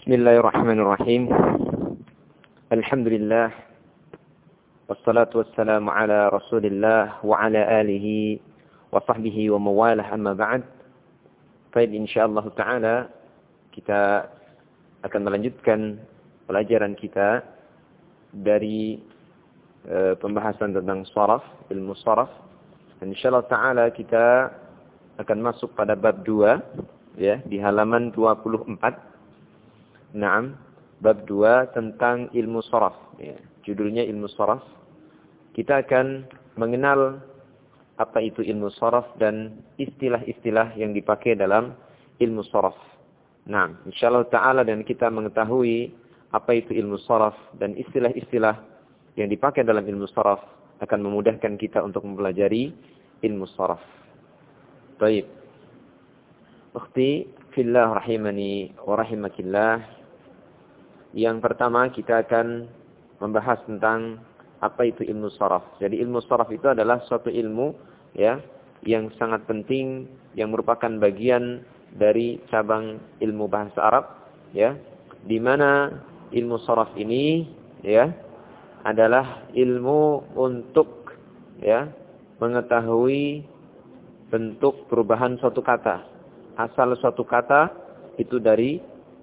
بسم الله الرحمن الرحيم الحمد لله والصلاة والسلام على رسول الله وعلى آله وصحبه ومواله أما بعد طيب إن شاء الله تعالى kita akan melanjutkan pelajaran kita dari uh, pembahasan tentang saraf, ilmu saraf. Dan insyaallah taala kita akan masuk pada bab 2 ya di halaman 24. Naam, bab 2 tentang ilmu saraf ya. Judulnya ilmu saraf. Kita akan mengenal apa itu ilmu saraf dan istilah-istilah yang dipakai dalam ilmu saraf. Nah, insyaallah taala dan kita mengetahui apa itu ilmu saraf dan istilah-istilah yang dipakai dalam ilmu saraf akan memudahkan kita untuk mempelajari ilmu saraf. Baik. Ukhti fillah rahimani wa rahimakillah. Yang pertama kita akan membahas tentang apa itu ilmu saraf. Jadi ilmu saraf itu adalah suatu ilmu ya yang sangat penting yang merupakan bagian dari cabang ilmu bahasa Arab ya di mana ilmu saraf ini ya adalah ilmu untuk ya mengetahui bentuk perubahan suatu kata asal suatu kata itu dari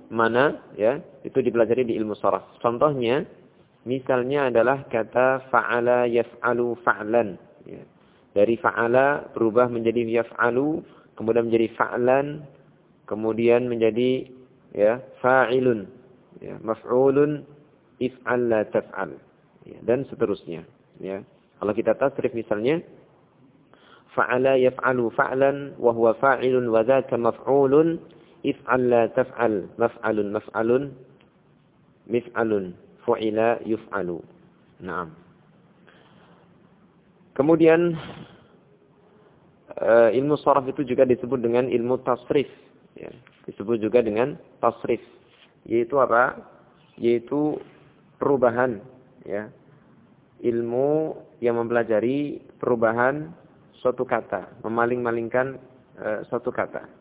mana ya itu dipelajari di ilmu saraf contohnya misalnya adalah kata fa'ala yaf'alu fa'lan ya. dari fa'ala berubah menjadi yaf'alu kemudian menjadi fa'lan kemudian menjadi ya fa'ilun ya maf'ulun if'al taf'al ya, dan seterusnya ya kalau kita tasrif misalnya fa'ala yaf'alu fa'lan wa huwa fa'ilun wa dzaka maf'ulun if'al la taf'al maf'alun maf'alun mif'alun fu'ila yuf'alu. Na'am. Kemudian uh, ilmu saraf itu juga disebut dengan ilmu tasrif ya, disebut juga dengan tasrif. Yaitu apa? Yaitu perubahan ya. Ilmu yang mempelajari perubahan suatu kata memaling-malingkan uh, suatu kata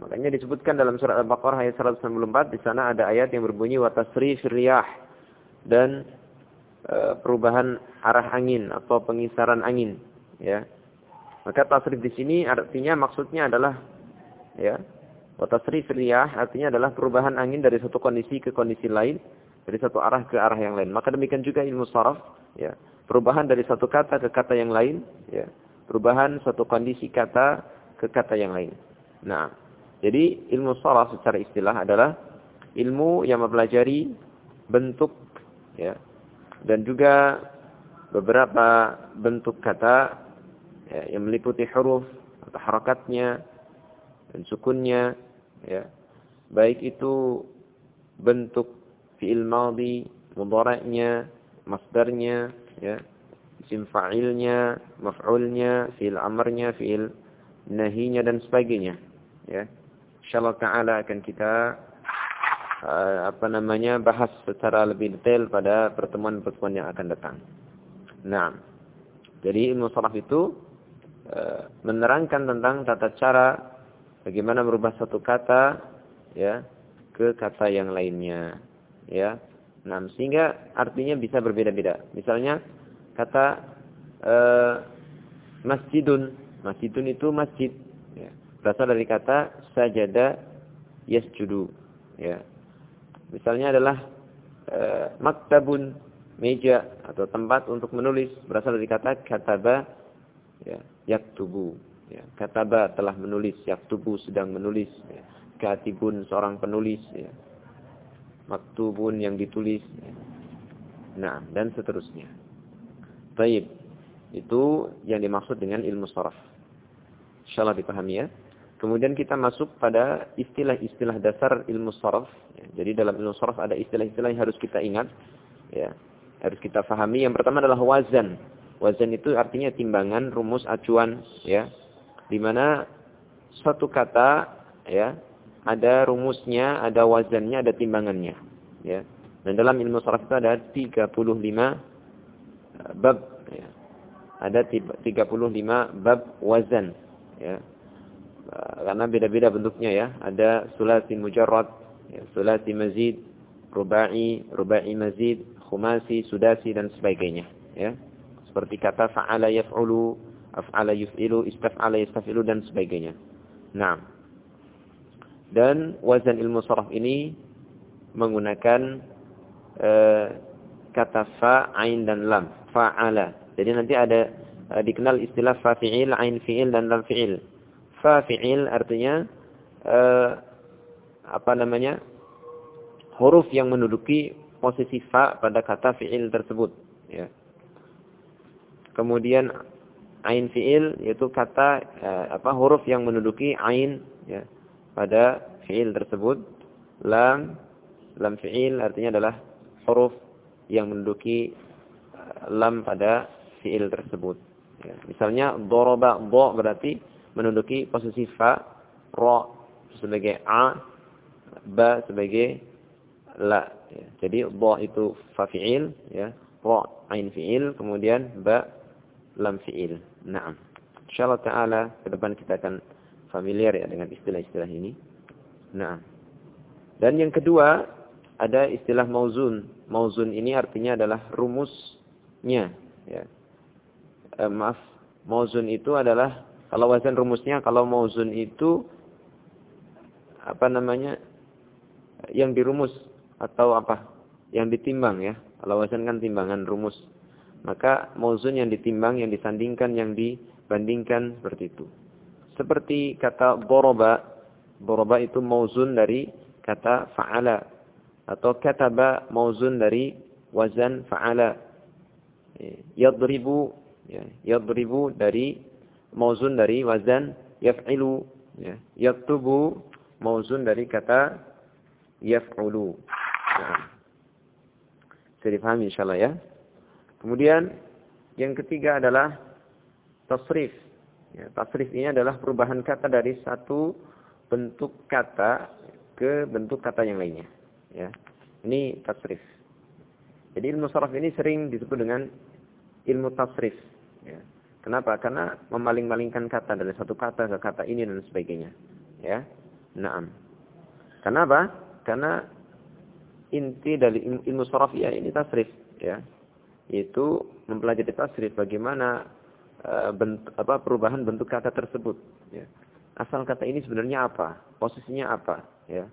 makanya disebutkan dalam surat Al-Baqarah ayat 194 di sana ada ayat yang berbunyi wa tasrif riyah dan uh, perubahan arah angin atau pengisaran angin ya maka tasrif di sini artinya maksudnya adalah ya Watasrif riyah artinya adalah perubahan angin dari satu kondisi ke kondisi lain, dari satu arah ke arah yang lain. Maka demikian juga ilmu saraf, ya. Perubahan dari satu kata ke kata yang lain, ya. Perubahan satu kondisi kata ke kata yang lain. Nah, jadi ilmu saraf secara istilah adalah ilmu yang mempelajari bentuk ya. Dan juga beberapa bentuk kata ya, yang meliputi huruf atau harakatnya dan sukunnya ya. Baik itu bentuk fi'il madhi mudhari'nya masdarnya ya. Isim fa'ilnya maf'ulnya fi'il amrnya fi'il nahinya dan sebagainya ya insyaallah taala akan kita uh, apa namanya bahas secara lebih detail pada pertemuan-pertemuan yang akan datang. Nah, jadi ilmu saraf itu uh, menerangkan tentang tata cara bagaimana merubah satu kata ya ke kata yang lainnya ya nah sehingga artinya bisa berbeda-beda misalnya kata uh, masjidun masjidun itu masjid ya. Berasal dari kata sajada yasjudu ya misalnya adalah uh, maktabun meja atau tempat untuk menulis berasal dari kata kataba ya yaktubu Ya, kataba telah menulis, yaktubu sedang menulis. Ya. Katibun seorang penulis. Ya. Maktubun yang ditulis. Ya. Nah, dan seterusnya. Baik. Itu yang dimaksud dengan ilmu saraf. Insyaallah dipahami ya. Kemudian kita masuk pada istilah-istilah dasar ilmu. Ya, jadi dalam ilmu saraf ada istilah-istilah yang harus kita ingat. Ya, harus kita fahami. Yang pertama adalah wazan. Wazan itu artinya timbangan, rumus, acuan, ya di mana suatu kata ya ada rumusnya, ada wazannya, ada timbangannya, ya. Dan dalam ilmu saraf itu ada 35 eh, bab ya. Ada 35 bab wazan ya. Eh, karena beda-beda bentuknya ya. Ada sulasi mujarrad ya, sulasi mazid, rubai, rubai mazid, khumasi, sudasi dan sebagainya, ya. Seperti kata fa'ala yaf'ulu, af'ala yuf'ilu, istaf'ala yastafilu dan sebagainya. Nah. Dan wazan ilmu saraf ini menggunakan uh, kata fa, ain dan lam, fa'ala. Jadi nanti ada uh, dikenal istilah fa fi'il, ain fi'il dan lam fi'il. Fa fi'il artinya uh, apa namanya? huruf yang menduduki posisi fa pada kata fi'il tersebut, ya. Kemudian ain fi'il yaitu kata uh, apa huruf yang menduduki ain ya pada fi'il tersebut. Lam lam fi'il artinya adalah huruf yang menduduki uh, lam pada fi'il tersebut. Ya. Misalnya doroba do berarti menduduki posisi fa, ro sebagai a, ba sebagai la. Ya. Jadi do itu fa fi'il, ya, ro ain fi'il, kemudian ba lam fi'il. Naam. Insyaallah taala ke depan kita akan familiar ya dengan istilah-istilah ini. Naam. Dan yang kedua ada istilah mauzun. Mauzun ini artinya adalah rumusnya. Ya. Eh, maaf, mauzun itu adalah kalau wazan rumusnya, kalau mauzun itu apa namanya yang dirumus atau apa yang ditimbang ya. Kalau wazan kan timbangan rumus. Maka mauzun yang ditimbang, yang disandingkan, yang dibandingkan seperti itu. Seperti kata boroba. Boroba itu mauzun dari kata fa'ala atau kataba mauzun dari wazan fa'ala yadribu ya yadribu dari mauzun dari wazan yaf'ilu ya yaktubu mauzun dari kata yaf'ulu ya. bisa dipahami insyaallah ya kemudian yang ketiga adalah tasrif ya, tasrif ini adalah perubahan kata dari satu bentuk kata ke bentuk kata yang lainnya Ya. Ini tasrif. Jadi ilmu saraf ini sering disebut dengan ilmu tasrif. Ya. Kenapa? Karena memaling-malingkan kata dari satu kata ke kata ini dan sebagainya. Ya. Naam. Kenapa? Karena inti dari ilmu saraf ya ini tasrif. Ya. Itu mempelajari tasrif bagaimana uh, bentuk, apa, perubahan bentuk kata tersebut. Ya. Asal kata ini sebenarnya apa? Posisinya apa? Ya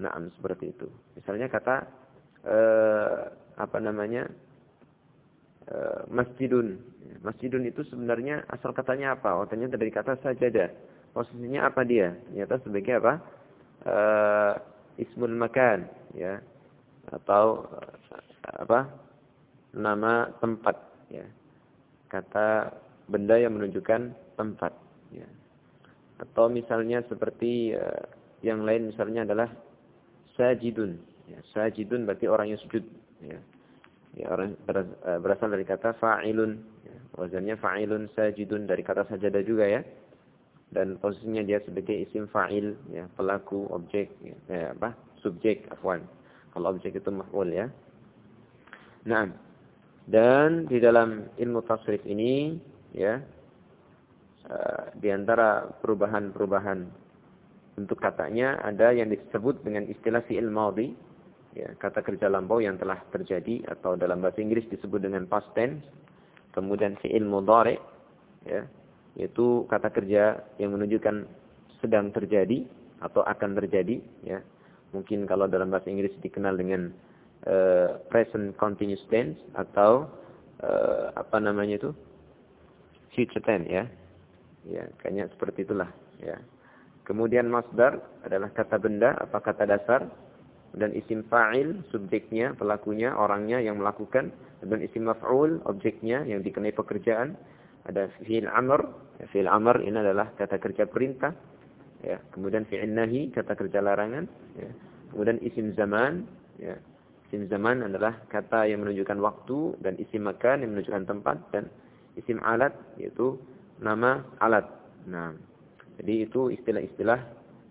Nah, seperti itu. Misalnya kata eh, apa namanya? Eh, masjidun. Masjidun itu sebenarnya asal katanya apa? Oh, ternyata dari kata sajadah. Posisinya apa dia? Ternyata sebagai apa? Eh, ismul makan, ya. Atau eh, apa? Nama tempat, ya. Kata benda yang menunjukkan tempat, ya. Atau misalnya seperti uh, yang lain misalnya adalah sajidun. Ya, sajidun berarti orang yang sujud. Ya. Ya, orang eh, berasal dari kata fa'ilun. Ya, wazannya fa'ilun sajidun dari kata sajadah juga ya. Dan posisinya dia sebagai isim fa'il, ya, pelaku, objek, ya, ya, apa? subjek, afwan. Kalau objek itu maf'ul ya. Nah, dan di dalam ilmu tasrif ini, ya, uh, di antara perubahan-perubahan untuk katanya ada yang disebut dengan istilah fi'il madhi, ya, kata kerja lampau yang telah terjadi atau dalam bahasa Inggris disebut dengan past tense. Kemudian fi'il mudhari, ya, yaitu kata kerja yang menunjukkan sedang terjadi atau akan terjadi, ya. Mungkin kalau dalam bahasa Inggris dikenal dengan uh, present continuous tense atau uh, apa namanya itu? future tense ya. Ya, kayaknya seperti itulah, ya. Kemudian masdar adalah kata benda apa kata dasar dan isim fa'il subjeknya, pelakunya, orangnya yang melakukan dan isim maf'ul objeknya yang dikenai pekerjaan. Ada fi'il amr, ya, fi'il amr ini adalah kata kerja perintah. Ya, kemudian fi'il nahi kata kerja larangan, ya. Kemudian isim zaman, ya. Isim zaman adalah kata yang menunjukkan waktu dan isim makan yang menunjukkan tempat dan isim alat yaitu nama alat. Nah, jadi itu istilah-istilah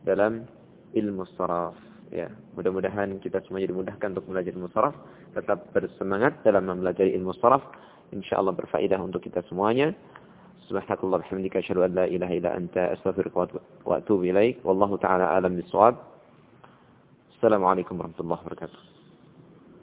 dalam ilmu saraf. Ya, mudah-mudahan kita semua dimudahkan untuk belajar ilmu saraf, tetap bersemangat dalam mempelajari ilmu saraf. Insyaallah berfaedah untuk kita semuanya. Subhanakallah bihamdika asyhadu an la ilaha illa anta astaghfiruka wa atubu ilaik. Wallahu taala alam bisawab. Assalamualaikum warahmatullahi wabarakatuh.